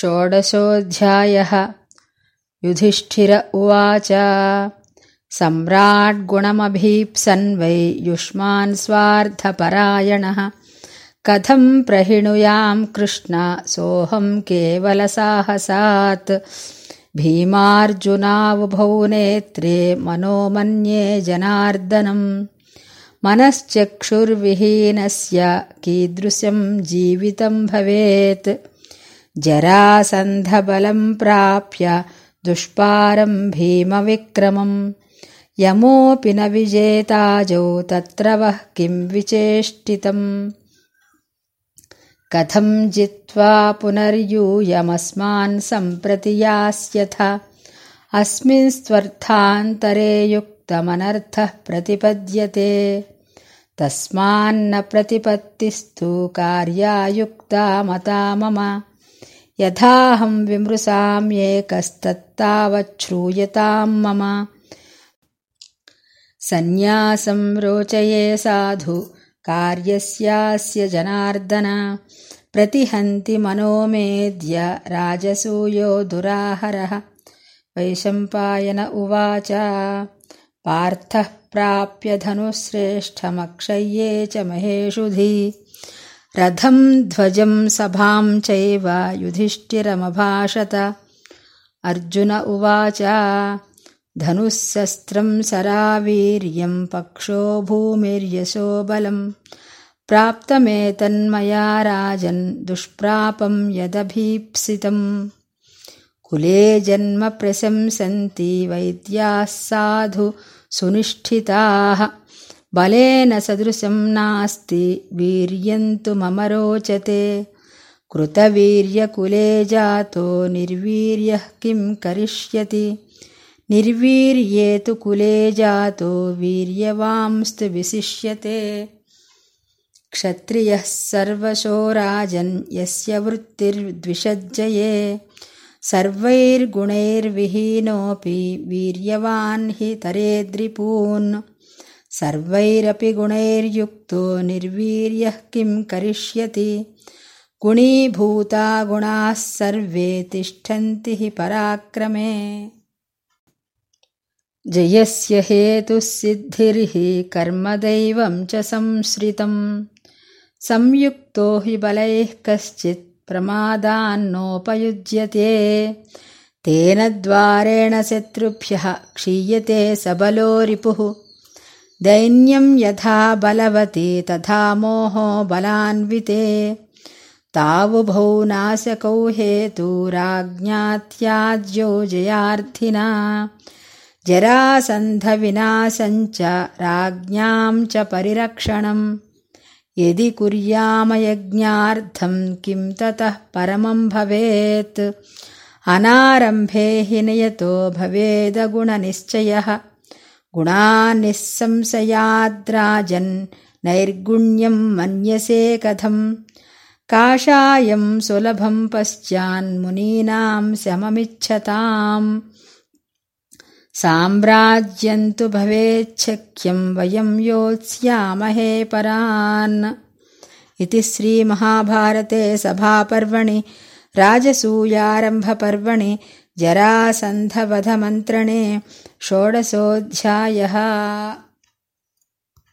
षोडशोऽध्यायः। युधिष्ठिर उवाच सम्राट्गुणमभीप्सन् वै युष्मान् स्वार्थपरायणः। कथम् प्रहिणुयाम् कृष्ण सोऽहम् केवलसाहसात्। भीमार्जुनावुभौ नेत्रे मनोमन्ये जनार्दनम्। मनश्चक्षुर्विहीनस्य कीदृशम् जीवितम् भवेत् जरासन्धबलम् प्राप्य दुष्पारम् भीमविक्रमम्। यमोऽपि न विजेताजौ तत्र वः किम् विचेष्टितम्। कथम् जित्वा पुनर्यूयमस्मान् सम्प्रति यास्यथ। अस्मिंस्त्वर्थान्तरे युक्तमनर्थः प्रतिपद्यते। तस्मान्न प्रतिपत्तिस्तु कार्यायुक्ता मता मम यथाहम् विमृशाम्येकस्तत्तावच्छ्रूयताम् मम। सन्न्यासम् रोचये साधु कार्यस्यास्य जनार्दन। प्रतिहन्ति मनोमेद्य राजसूयो दुराहरः। वैशम्पायन उवाच पार्थः प्राप्य धनुश्रेष्ठमक्षय्ये च महेषुधि रथम् ध्वजम् सभाम् चैव युधिष्ठिरमभाषत। अर्जुन उवाच धनुःशस्त्रम् सरावीर्यम् पक्षो भूमिर्यशो बलम्। प्राप्तमेतन्मया राजन् दुष्प्रापम् यदभीप्सितम्। कुले जन्म प्रशंसन्ति वैद्याः साधु सुनिष्ठिताः बलेन सदृशम् नास्ति वीर्यन्तु मम रोचते कृतवीर्यकुले जातो निर्वीर्यः किम् करिष्यति? निर्वीर्ये तु कुले जातो वीर्यवांस्तु विशिष्यते। क्षत्रियः सर्वशो राजन् यस्य वृत्तिर्द्विषज्जये। सर्वैर्गुणैर्विहीनोऽपि वीर्यवान् हि तरेद्रिपून् सर्वैरपि गुणैर्युक्तो निर्वीर्यः किम् करिष्यति? गुणीभूता गुणाः सर्वे तिष्ठन्ति हि पराक्रमे। जयस्य हेतुः सिद्धिर्हि कर्मदैवम् च संश्रितम्। संयुक्तो हि बलैः कश्चित् प्रमादान्नोपयुज्यते। तेन द्वारेण शत्रुभ्यः क्षीयते सबलो रिपुः दैन्यम् यथा बलवति तथा मोहो बलान्विते। तावुभौ नाशकौ हेतुराज्ञात्याज्यो जयार्थिना जरासन्धविनाशञ्च राज्ञाम् च परिरक्षणम्। यदि कुर्यामयज्ञार्थम् किम् ततः परमम् भवेत्। अनारम्भे हि नियतो भवेदगुणनिश्चयः गुणानिःसंशयाद्राजन् नैर्गुण्यम् मन्यसे कथम्। काषायम् सुलभम् पश्चान्मुनीनाम् शममिच्छताम् साम्राज्यम् तु भवेच्छक्यम् वयम् योत्स्यामहे परान्। इति श्रीमहाभारते सभापर्वणि राजसूयारम्भपर्वणि जरासन्धवधमन्त्रणे षोडशोऽध्यायः